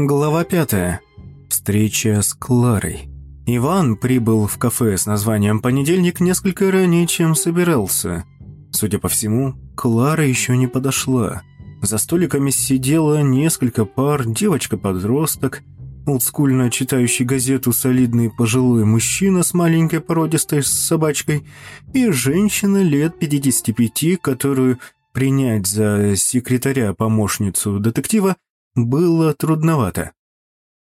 Глава пятая. Встреча с Кларой. Иван прибыл в кафе с названием «Понедельник» несколько ранее, чем собирался. Судя по всему, Клара еще не подошла. За столиками сидело несколько пар, девочка-подросток, олдскульно читающий газету солидный пожилой мужчина с маленькой породистой собачкой и женщина лет 55, которую принять за секретаря-помощницу детектива было трудновато.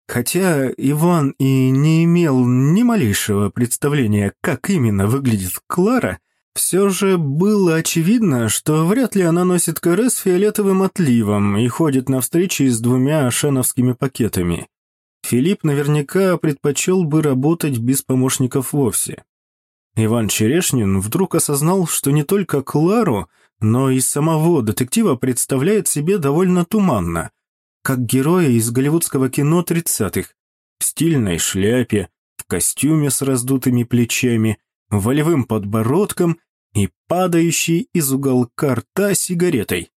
Хотя Иван и не имел ни малейшего представления, как именно выглядит Клара, все же было очевидно, что вряд ли она носит каре с фиолетовым отливом и ходит на встречи с двумя ашановскими пакетами. Филипп наверняка предпочел бы работать без помощников вовсе. Иван Черешнин вдруг осознал, что не только Клару, но и самого детектива представляет себе довольно туманно, как героя из голливудского кино 30-х, в стильной шляпе, в костюме с раздутыми плечами, волевым подбородком и падающей из уголка рта сигаретой.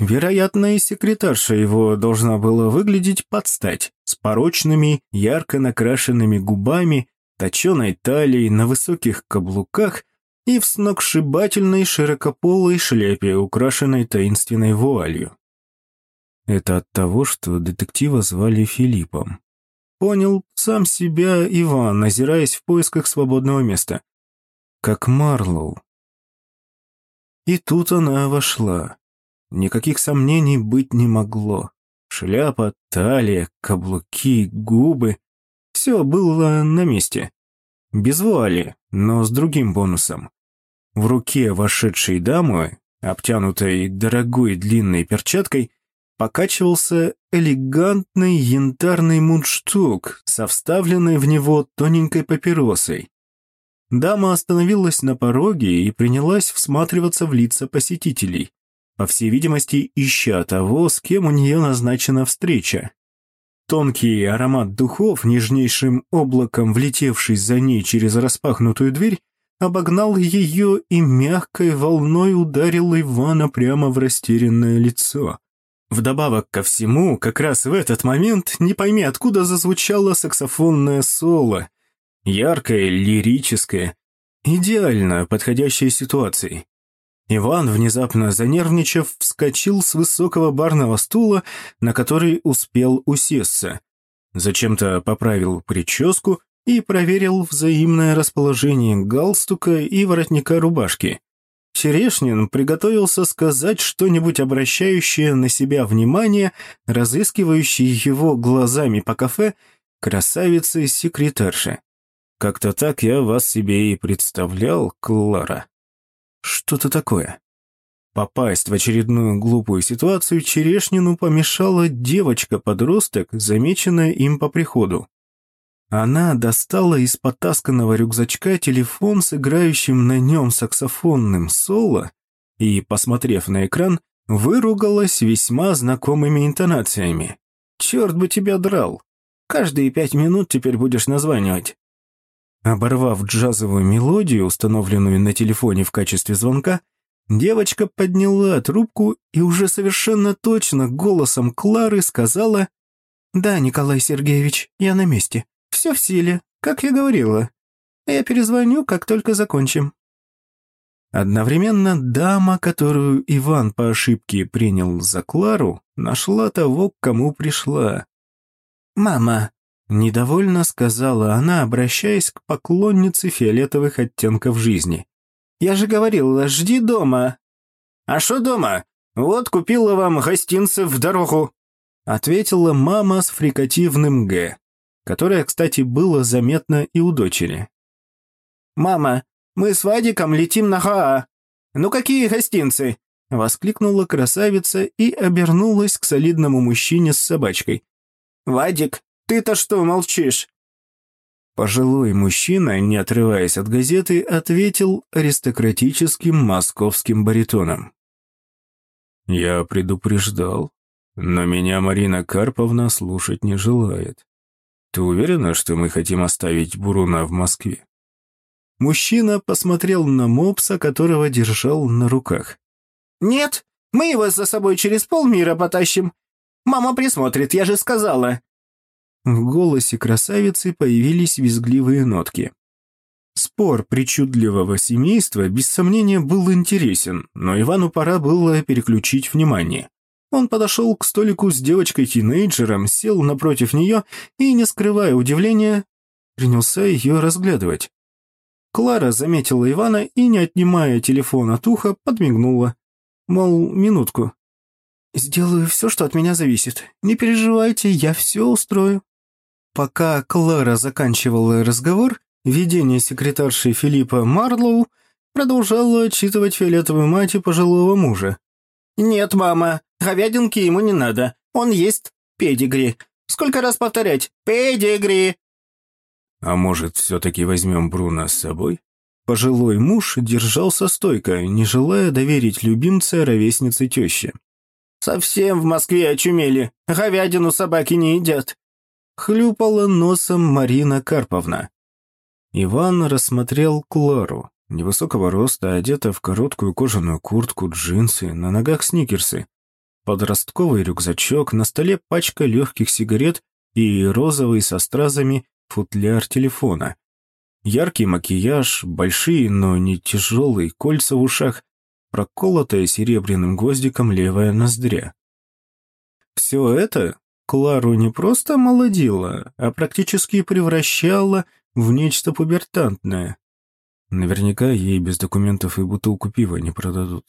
Вероятно, и секретарша его должна была выглядеть под стать, с порочными, ярко накрашенными губами, точеной талией на высоких каблуках и в сногсшибательной широкополой шляпе, украшенной таинственной вуалью. Это от того, что детектива звали Филиппом. Понял сам себя Иван, озираясь в поисках свободного места. Как Марлоу. И тут она вошла. Никаких сомнений быть не могло. Шляпа, талия, каблуки, губы. Все было на месте. Без вуали, но с другим бонусом. В руке вошедшей дамы, обтянутой дорогой длинной перчаткой, покачивался элегантный янтарный мундштук со вставленной в него тоненькой папиросой. Дама остановилась на пороге и принялась всматриваться в лица посетителей, по всей видимости, ища того, с кем у нее назначена встреча. Тонкий аромат духов, нежнейшим облаком влетевший за ней через распахнутую дверь, обогнал ее и мягкой волной ударил Ивана прямо в растерянное лицо. Вдобавок ко всему, как раз в этот момент, не пойми откуда зазвучало саксофонное соло. Яркое, лирическое, идеально подходящее ситуации. Иван, внезапно занервничав, вскочил с высокого барного стула, на который успел усесться. Зачем-то поправил прическу и проверил взаимное расположение галстука и воротника рубашки. Черешнин приготовился сказать что-нибудь обращающее на себя внимание, разыскивающий его глазами по кафе, красавицы секретарши. Как-то так я вас себе и представлял, Клара. Что-то такое. Попасть в очередную глупую ситуацию Черешнину помешала девочка-подросток, замеченная им по приходу. Она достала из потасканного рюкзачка телефон с играющим на нем саксофонным соло и, посмотрев на экран, выругалась весьма знакомыми интонациями. «Черт бы тебя драл! Каждые пять минут теперь будешь названивать». Оборвав джазовую мелодию, установленную на телефоне в качестве звонка, девочка подняла трубку и уже совершенно точно голосом Клары сказала «Да, Николай Сергеевич, я на месте». Все в силе, как я говорила. Я перезвоню, как только закончим». Одновременно дама, которую Иван по ошибке принял за Клару, нашла того, к кому пришла. «Мама», — недовольно сказала она, обращаясь к поклоннице фиолетовых оттенков жизни. «Я же говорила, жди дома». «А что дома? Вот купила вам гостинцы в дорогу», — ответила мама с фрикативным «г» которое, кстати, было заметно и у дочери. «Мама, мы с Вадиком летим на Хаа. Ну какие гостинцы?» Воскликнула красавица и обернулась к солидному мужчине с собачкой. «Вадик, ты-то что молчишь?» Пожилой мужчина, не отрываясь от газеты, ответил аристократическим московским баритоном. «Я предупреждал, но меня Марина Карповна слушать не желает. Ты уверена, что мы хотим оставить Буруна в Москве?» Мужчина посмотрел на мопса, которого держал на руках. «Нет, мы его за собой через полмира потащим. Мама присмотрит, я же сказала. В голосе красавицы появились визгливые нотки. Спор причудливого семейства без сомнения был интересен, но Ивану пора было переключить внимание. Он подошел к столику с девочкой-тинейджером, сел напротив нее и, не скрывая удивления, принялся ее разглядывать. Клара заметила Ивана и, не отнимая телефон от уха, подмигнула. Мол, минутку. «Сделаю все, что от меня зависит. Не переживайте, я все устрою». Пока Клара заканчивала разговор, видение секретарши Филиппа Марлоу продолжало отчитывать фиолетовую мать и пожилого мужа. «Нет, мама, говядинки ему не надо. Он есть педигри. Сколько раз повторять? Педигри!» «А может, все-таки возьмем Бруно с собой?» Пожилой муж держался стойко, не желая доверить любимца ровеснице тещи. «Совсем в Москве очумели. Говядину собаки не едят хлюпала носом Марина Карповна. Иван рассмотрел Клару, невысокого роста, одета в короткую кожаную куртку, джинсы, на ногах сникерсы, подростковый рюкзачок, на столе пачка легких сигарет и розовый со стразами футляр телефона. Яркий макияж, большие, но не тяжелые кольца в ушах, проколотая серебряным гвоздиком левая ноздря. Все это Клару не просто молодила, а практически превращала в нечто пубертантное. Наверняка ей без документов и бутылку пива не продадут.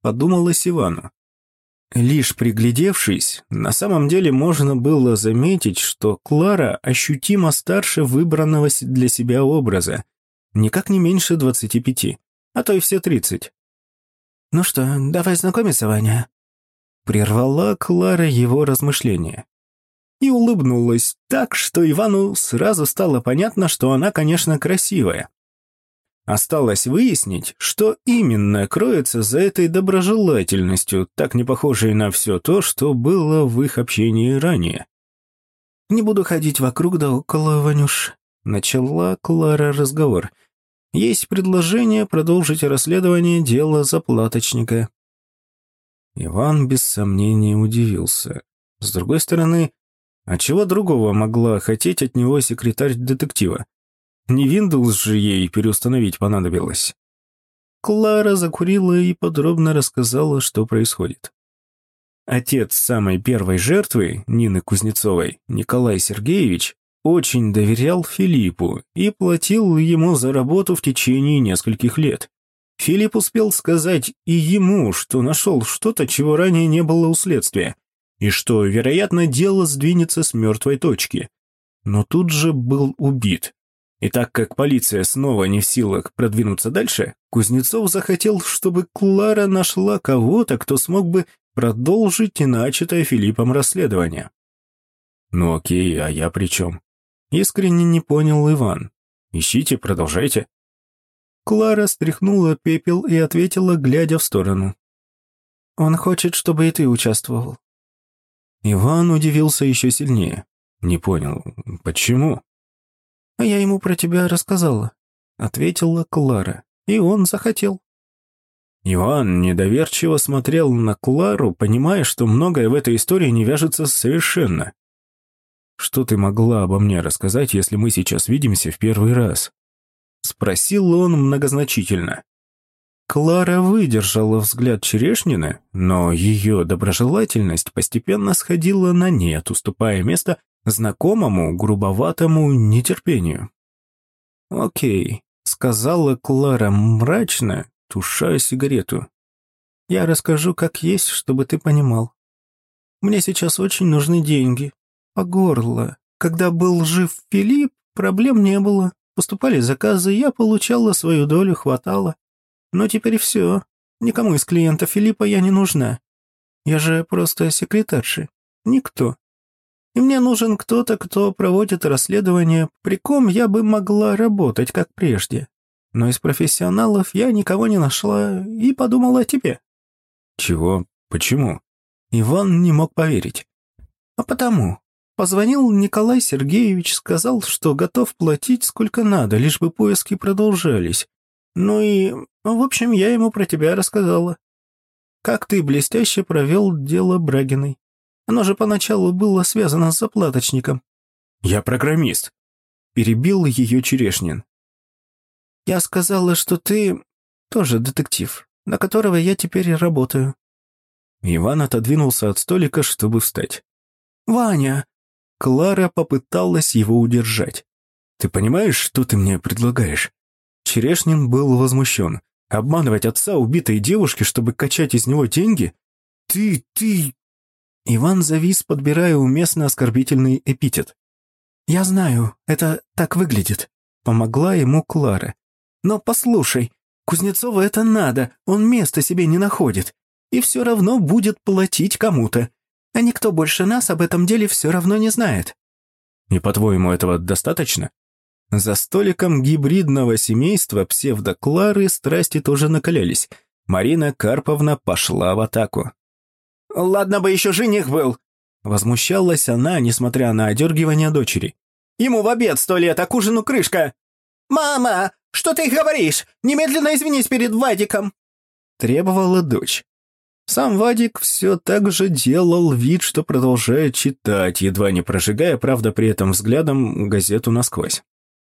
Подумалось Ивану. Лишь приглядевшись, на самом деле можно было заметить, что Клара ощутимо старше выбранного для себя образа, никак не меньше двадцати пяти, а то и все тридцать. «Ну что, давай знакомиться, Ваня?» Прервала Клара его размышления. И улыбнулась так, что Ивану сразу стало понятно, что она, конечно, красивая. Осталось выяснить, что именно кроется за этой доброжелательностью, так не похожей на все то, что было в их общении ранее. «Не буду ходить вокруг да около, Ванюш», — начала Клара разговор. «Есть предложение продолжить расследование дела заплаточника. Иван без сомнения удивился. С другой стороны, а чего другого могла хотеть от него секретарь детектива? Не Windows же ей переустановить понадобилось. Клара закурила и подробно рассказала, что происходит. Отец самой первой жертвы, Нины Кузнецовой, Николай Сергеевич, очень доверял Филиппу и платил ему за работу в течение нескольких лет. Филипп успел сказать и ему, что нашел что-то, чего ранее не было у следствия, и что, вероятно, дело сдвинется с мертвой точки. Но тут же был убит. И так как полиция снова не в силах продвинуться дальше, Кузнецов захотел, чтобы Клара нашла кого-то, кто смог бы продолжить начатое Филиппом расследование. «Ну окей, а я при чем?» Искренне не понял Иван. «Ищите, продолжайте». Клара стряхнула пепел и ответила, глядя в сторону. «Он хочет, чтобы и ты участвовал». Иван удивился еще сильнее. Не понял, почему? «А я ему про тебя рассказала», — ответила Клара, и он захотел. Иван недоверчиво смотрел на Клару, понимая, что многое в этой истории не вяжется совершенно. «Что ты могла обо мне рассказать, если мы сейчас видимся в первый раз?» Спросил он многозначительно. Клара выдержала взгляд Черешнина, но ее доброжелательность постепенно сходила на нет, уступая место знакомому грубоватому нетерпению. «Окей», — сказала Клара мрачно, тушая сигарету. «Я расскажу, как есть, чтобы ты понимал. Мне сейчас очень нужны деньги. По горло. Когда был жив Филипп, проблем не было. Поступали заказы, я получала свою долю, хватало. Но теперь все. Никому из клиентов Филиппа я не нужна. Я же просто секретарша. Никто. И мне нужен кто-то, кто проводит расследование, при ком я бы могла работать, как прежде. Но из профессионалов я никого не нашла и подумала о тебе». «Чего? Почему?» Иван не мог поверить. «А потому. Позвонил Николай Сергеевич, сказал, что готов платить сколько надо, лишь бы поиски продолжались. Ну и, в общем, я ему про тебя рассказала. Как ты блестяще провел дело Брагиной. Оно же поначалу было связано с заплаточником. Я программист. Перебил ее Черешнин. Я сказала, что ты тоже детектив, на которого я теперь работаю. Иван отодвинулся от столика, чтобы встать. «Ваня!» Клара попыталась его удержать. «Ты понимаешь, что ты мне предлагаешь?» Черешнин был возмущен. «Обманывать отца убитой девушки, чтобы качать из него деньги? Ты, ты...» Иван завис, подбирая уместно оскорбительный эпитет. «Я знаю, это так выглядит», — помогла ему Клара. «Но послушай, Кузнецову это надо, он места себе не находит, и все равно будет платить кому-то. А никто больше нас об этом деле все равно не знает». «И по-твоему, этого достаточно?» За столиком гибридного семейства псевдоклары страсти тоже накалялись. Марина Карповна пошла в атаку. «Ладно бы еще жених был!» Возмущалась она, несмотря на одергивание дочери. «Ему в обед сто лет, а к ужину крышка!» «Мама, что ты говоришь? Немедленно извинись перед Вадиком!» Требовала дочь. Сам Вадик все так же делал вид, что продолжает читать, едва не прожигая, правда, при этом взглядом газету насквозь.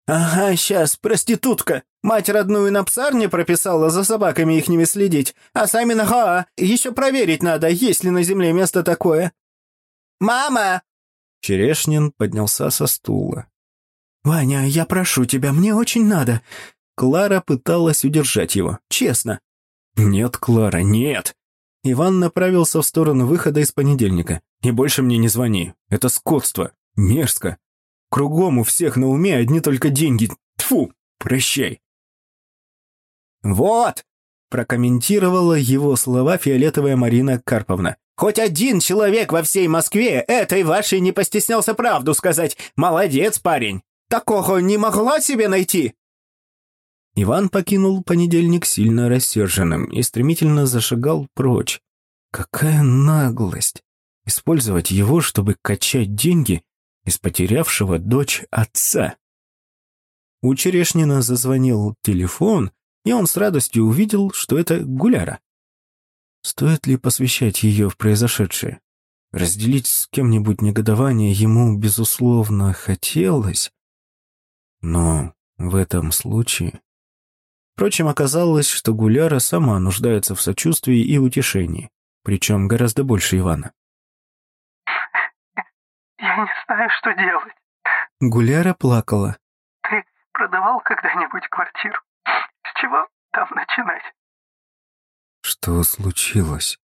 «Ага, сейчас, проститутка. Мать родную на псарне прописала за собаками ихними следить, а сами на ха, еще проверить надо, есть ли на земле место такое». «Мама!» Черешнин поднялся со стула. «Ваня, я прошу тебя, мне очень надо». Клара пыталась удержать его, честно. «Нет, Клара, нет!» Иван направился в сторону выхода из понедельника. «И больше мне не звони. Это скотство. Мерзко. Кругом у всех на уме одни только деньги. Тфу, прощай. Вот, прокомментировала его слова фиолетовая Марина Карповна. Хоть один человек во всей Москве этой вашей не постеснялся правду сказать. Молодец, парень. Такого не могла себе найти. Иван покинул понедельник сильно рассерженным и стремительно зашагал прочь. Какая наглость! Использовать его, чтобы качать деньги из потерявшего дочь отца. У Черешнина зазвонил телефон, и он с радостью увидел, что это Гуляра. Стоит ли посвящать ее в произошедшее? Разделить с кем-нибудь негодование ему, безусловно, хотелось, но в этом случае... Впрочем, оказалось, что Гуляра сама нуждается в сочувствии и утешении, причем гораздо больше Ивана. Я не знаю, что делать. Гуляра плакала. Ты продавал когда-нибудь квартиру? С чего там начинать? Что случилось?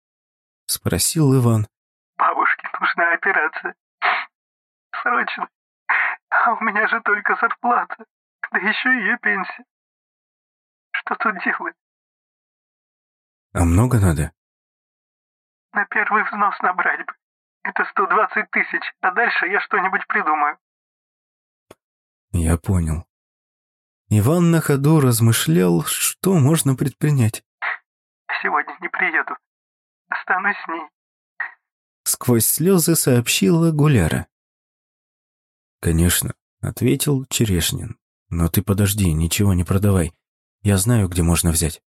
Спросил Иван. Бабушке нужна операция. Срочно. А у меня же только зарплата. Да еще и ее пенсия. Что тут делать? А много надо? На первый взнос набрать бы. Это 120 тысяч, а дальше я что-нибудь придумаю. Я понял. Иван на ходу размышлял, что можно предпринять. Сегодня не приеду. Останусь с ней. Сквозь слезы сообщила Гуляра. «Конечно», — ответил Черешнин. «Но ты подожди, ничего не продавай. Я знаю, где можно взять».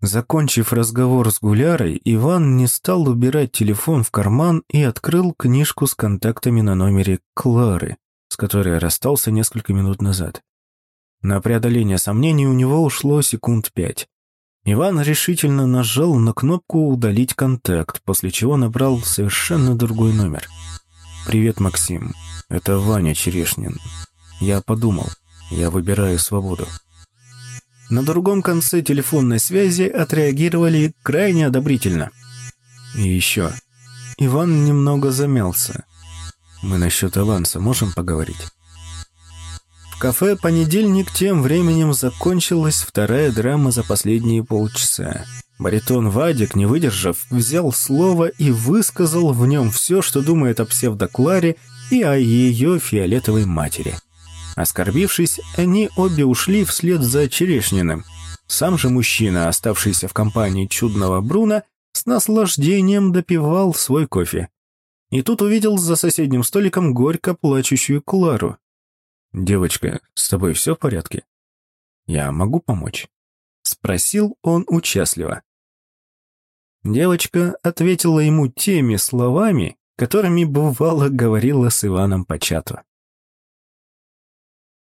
Закончив разговор с Гулярой, Иван не стал убирать телефон в карман и открыл книжку с контактами на номере Клары, с которой расстался несколько минут назад. На преодоление сомнений у него ушло секунд пять. Иван решительно нажал на кнопку «Удалить контакт», после чего набрал совершенно другой номер. «Привет, Максим. Это Ваня Черешнин. Я подумал. Я выбираю свободу». На другом конце телефонной связи отреагировали крайне одобрительно. И еще. Иван немного замялся. Мы насчет аванса можем поговорить? В кафе «Понедельник» тем временем закончилась вторая драма за последние полчаса. Баритон Вадик, не выдержав, взял слово и высказал в нем все, что думает о псевдокларе и о ее фиолетовой матери – Оскорбившись, они обе ушли вслед за Черешниным. Сам же мужчина, оставшийся в компании чудного Бруна, с наслаждением допивал свой кофе. И тут увидел за соседним столиком горько плачущую Клару. «Девочка, с тобой все в порядке? Я могу помочь?» Спросил он участливо. Девочка ответила ему теми словами, которыми бывало говорила с Иваном по чату.